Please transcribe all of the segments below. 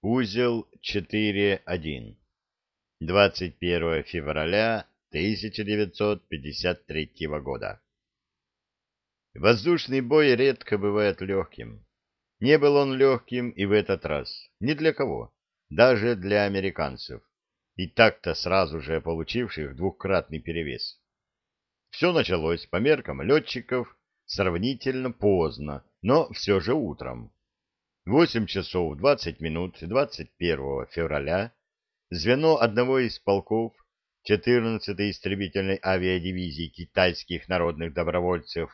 Узел 4.1. 21 февраля 1953 года. Воздушный бой редко бывает легким. Не был он легким и в этот раз. Ни для кого. Даже для американцев. И так-то сразу же получивших двукратный перевес. Все началось по меркам летчиков сравнительно поздно, но все же утром. 8 часов 20 минут 21 февраля звено одного из полков 14-й истребительной авиадивизии китайских народных добровольцев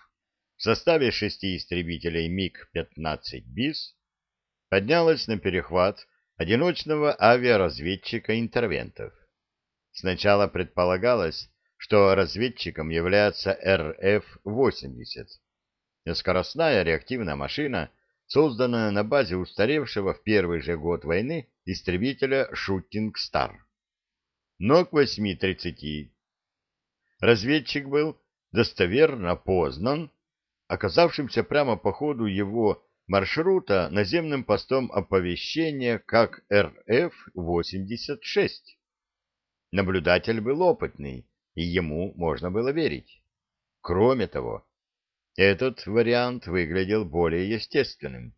в составе шести истребителей МиГ-15 БИС поднялось на перехват одиночного авиаразведчика интервентов. Сначала предполагалось, что разведчиком является РФ-80, скоростная реактивная машина — созданная на базе устаревшего в первый же год войны истребителя «Шутинг Стар». Но к 8.30 разведчик был достоверно познан оказавшимся прямо по ходу его маршрута наземным постом оповещения как РФ-86. Наблюдатель был опытный, и ему можно было верить. Кроме того, этот вариант выглядел более естественным.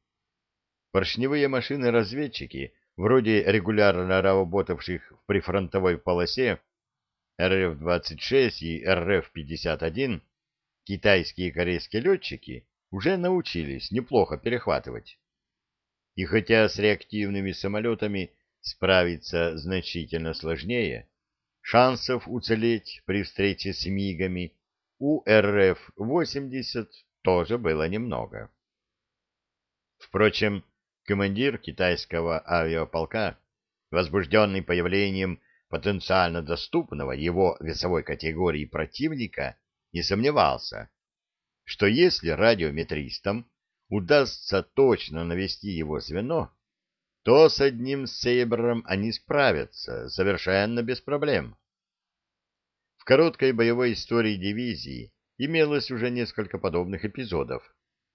Поршневые машины-разведчики, вроде регулярно работавших в прифронтовой полосе РФ-26 и РФ-51, китайские и корейские летчики уже научились неплохо перехватывать. И хотя с реактивными самолетами справиться значительно сложнее, шансов уцелеть при встрече с МИГами у РФ-80 тоже было немного. Впрочем, командир китайского авиаполка, возбужденный появлением потенциально доступного его весовой категории противника, не сомневался, что если радиометристам удастся точно навести его звено, то с одним сейбром они справятся совершенно без проблем короткой боевой истории дивизии имелось уже несколько подобных эпизодов,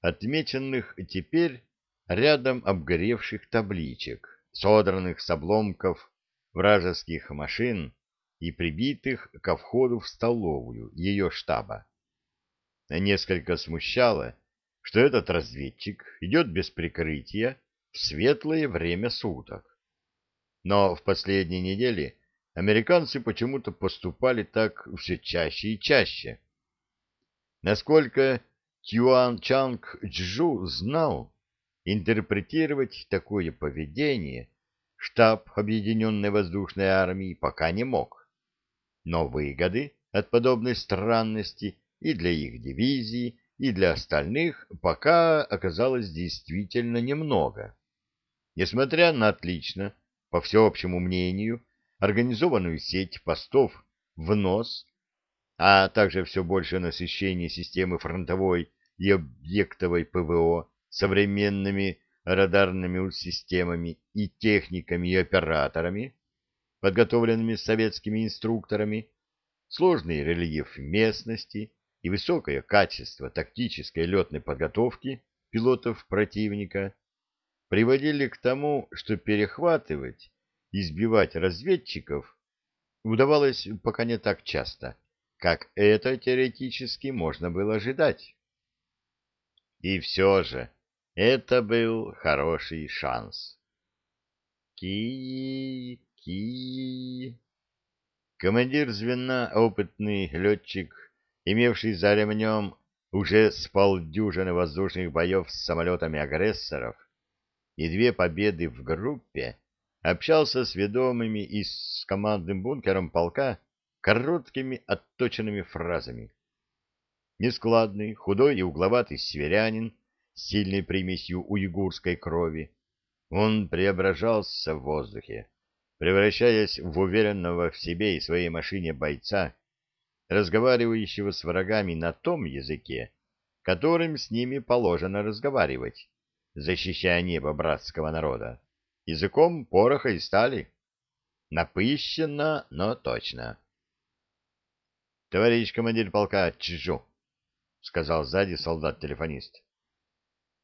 отмеченных теперь рядом обгоревших табличек, содранных с обломков вражеских машин и прибитых ко входу в столовую ее штаба. Несколько смущало, что этот разведчик идет без прикрытия в светлое время суток. Но в последние недели американцы почему-то поступали так все чаще и чаще. Насколько Тюан Чанг Чжу знал, интерпретировать такое поведение штаб Объединенной воздушной армии пока не мог. Но выгоды от подобной странности и для их дивизии, и для остальных пока оказалось действительно немного. Несмотря на отлично, по всеобщему мнению, организованную сеть постов в нос, а также все большее насыщение системы фронтовой и объектовой ПВО современными радарными системами и техниками и операторами, подготовленными советскими инструкторами, сложный рельеф местности и высокое качество тактической летной подготовки пилотов противника приводили к тому, что перехватывать избивать разведчиков удавалось пока не так часто, как это теоретически можно было ожидать. И все же это был хороший шанс. ки ки Командир звена, опытный летчик, имевший за ремнем уже с полдюжины воздушных боев с самолетами агрессоров и две победы в группе, общался с ведомыми и с командным бункером полка короткими отточенными фразами. Нескладный, худой и угловатый северянин с сильной примесью уйгурской крови, он преображался в воздухе, превращаясь в уверенного в себе и своей машине бойца, разговаривающего с врагами на том языке, которым с ними положено разговаривать, защищая небо братского народа языком пороха и стали. Напыщенно, но точно. — Товарищ командир полка Чжу, — сказал сзади солдат-телефонист.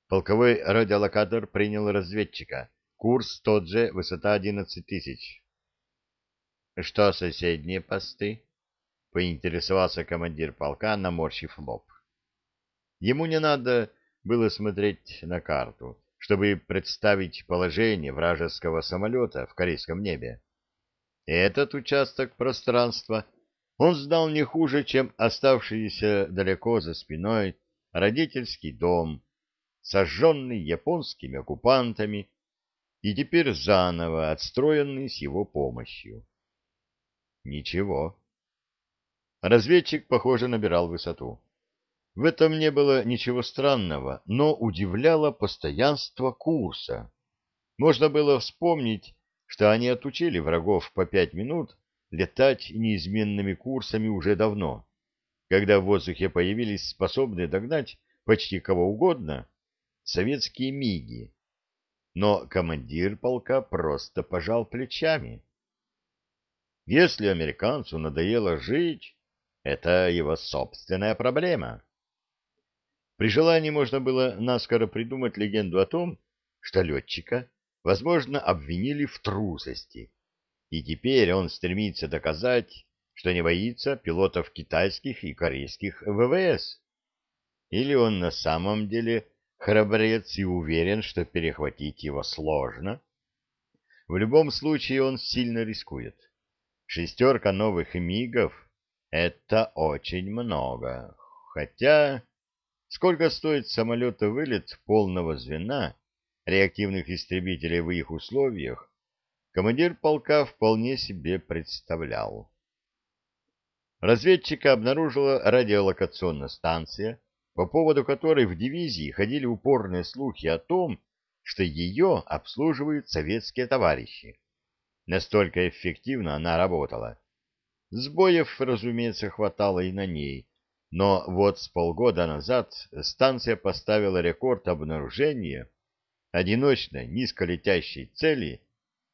Полковой радиолокатор принял разведчика, Курс тот же, высота одиннадцать тысяч. — Что соседние посты? — поинтересовался командир полка, наморщив лоб. Ему не надо было смотреть на карту, чтобы представить положение вражеского самолета в корейском небе. Этот участок пространства он знал не хуже, чем оставшийся далеко за спиной родительский дом, сожженный японскими оккупантами и теперь заново отстроенный с его помощью. Ничего. Разведчик, похоже, набирал высоту. В этом не было ничего странного, но удивляло постоянство курса. Можно было вспомнить, что они отучили врагов по пять минут летать неизменными курсами уже давно, когда в воздухе появились способные догнать почти кого угодно советские миги. Но командир полка просто пожал плечами. Если американцу надоело жить, это его собственная проблема. При желании можно было наскоро придумать легенду о том, что летчика, возможно, обвинили в трусости, и теперь он стремится доказать, что не боится пилотов китайских и корейских ВВС. Или он на самом деле храбрец и уверен, что перехватить его сложно? В любом случае он сильно рискует. Шестерка новых мигов — это очень много. Хотя, сколько стоит самолета вылет полного звена реактивных истребителей в их условиях, командир полка вполне себе представлял. Разведчика обнаружила радиолокационная станция, по поводу которой в дивизии ходили упорные слухи о том, что ее обслуживают советские товарищи. Настолько эффективно она работала. Сбоев, разумеется, хватало и на ней, но вот с полгода назад станция поставила рекорд обнаружения одиночной низколетящей цели,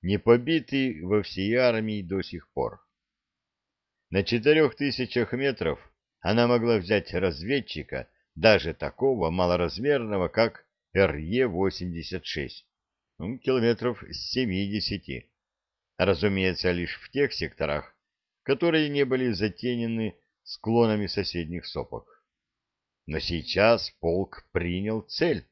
не побитой во всей армии до сих пор. На четырех тысячах метров она могла взять разведчика, даже такого малоразмерного, как РЕ-86, ну, километров с семидесяти разумеется, лишь в тех секторах, которые не были затенены склонами соседних сопок. Но сейчас полк принял цель,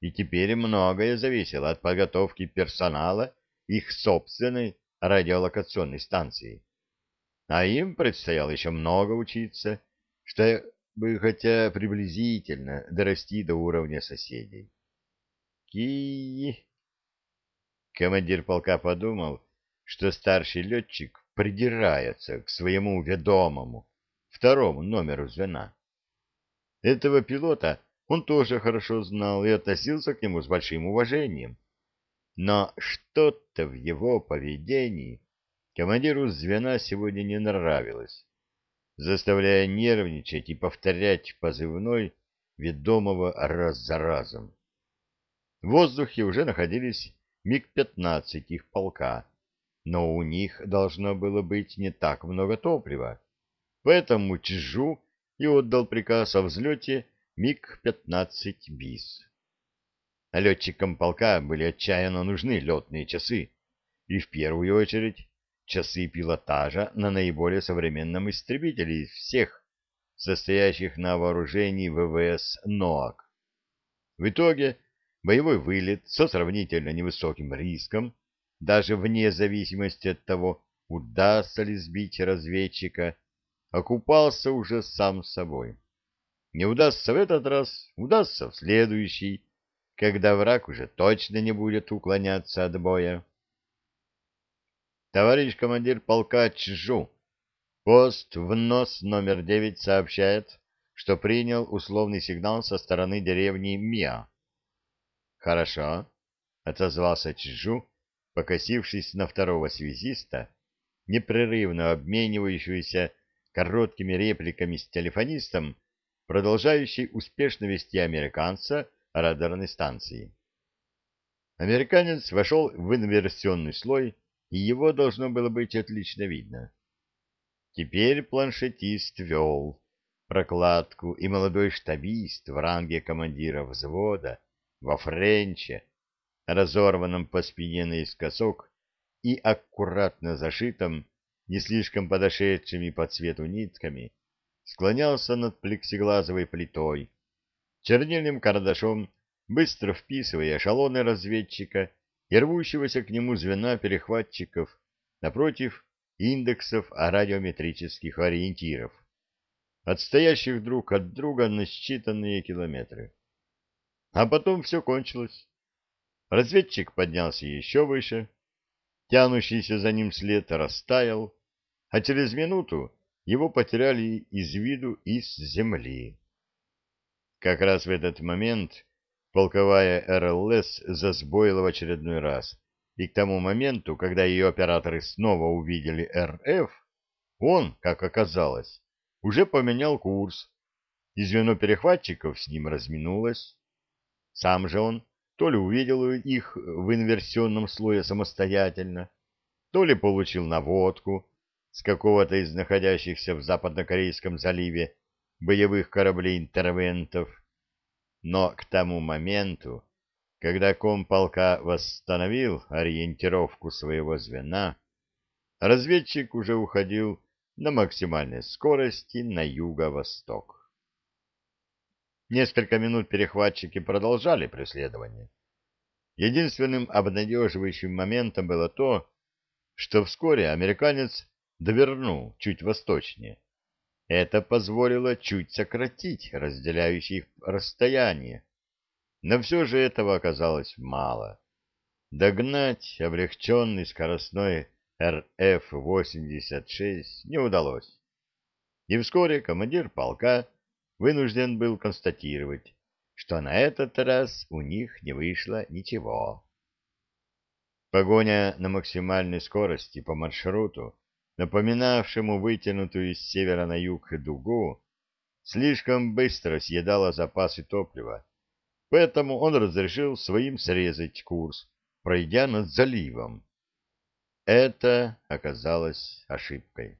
и теперь многое зависело от подготовки персонала их собственной радиолокационной станции. А им предстояло еще много учиться, чтобы хотя приблизительно дорасти до уровня соседей. Ки... Командир полка подумал, что старший летчик придирается к своему ведомому, второму номеру звена. Этого пилота он тоже хорошо знал и относился к нему с большим уважением. Но что-то в его поведении командиру звена сегодня не нравилось, заставляя нервничать и повторять позывной ведомого раз за разом. В воздухе уже находились МиГ-15 их полка, но у них должно было быть не так много топлива. Поэтому Чжу и отдал приказ о взлете МиГ-15 БИС. Летчикам полка были отчаянно нужны летные часы, и в первую очередь часы пилотажа на наиболее современном истребителе из всех, состоящих на вооружении ВВС НОАК. В итоге боевой вылет со сравнительно невысоким риском даже вне зависимости от того, удастся ли сбить разведчика, окупался уже сам собой. Не удастся в этот раз, удастся в следующий, когда враг уже точно не будет уклоняться от боя. Товарищ командир полка Чжу, пост в нос номер девять сообщает, что принял условный сигнал со стороны деревни Миа. Хорошо, отозвался Чжу, покосившись на второго связиста, непрерывно обменивающегося короткими репликами с телефонистом, продолжающий успешно вести американца радарной станции. Американец вошел в инверсионный слой, и его должно было быть отлично видно. Теперь планшетист вел прокладку, и молодой штабист в ранге командира взвода во френче разорванном по спине наискосок и аккуратно зашитом, не слишком подошедшими по цвету нитками, склонялся над плексиглазовой плитой, чернильным карандашом быстро вписывая эшелоны разведчика и рвущегося к нему звена перехватчиков напротив индексов радиометрических ориентиров, отстоящих друг от друга на считанные километры. А потом все кончилось. Разведчик поднялся еще выше, тянущийся за ним след растаял, а через минуту его потеряли из виду из земли. Как раз в этот момент полковая РЛС засбоила в очередной раз, и к тому моменту, когда ее операторы снова увидели РФ, он, как оказалось, уже поменял курс, и звено перехватчиков с ним разминулось. Сам же он то ли увидел их в инверсионном слое самостоятельно, то ли получил наводку с какого-то из находящихся в западнокорейском заливе боевых кораблей-интервентов, но к тому моменту, когда комполка восстановил ориентировку своего звена, разведчик уже уходил на максимальной скорости на юго-восток. Несколько минут перехватчики продолжали преследование. Единственным обнадеживающим моментом было то, что вскоре американец довернул чуть восточнее. Это позволило чуть сократить разделяющие их расстояние. Но все же этого оказалось мало. Догнать облегченный скоростной РФ-86 не удалось. И вскоре командир полка вынужден был констатировать, что на этот раз у них не вышло ничего. Погоня на максимальной скорости по маршруту, напоминавшему вытянутую с севера на юг дугу, слишком быстро съедала запасы топлива, поэтому он разрешил своим срезать курс, пройдя над заливом. Это оказалось ошибкой.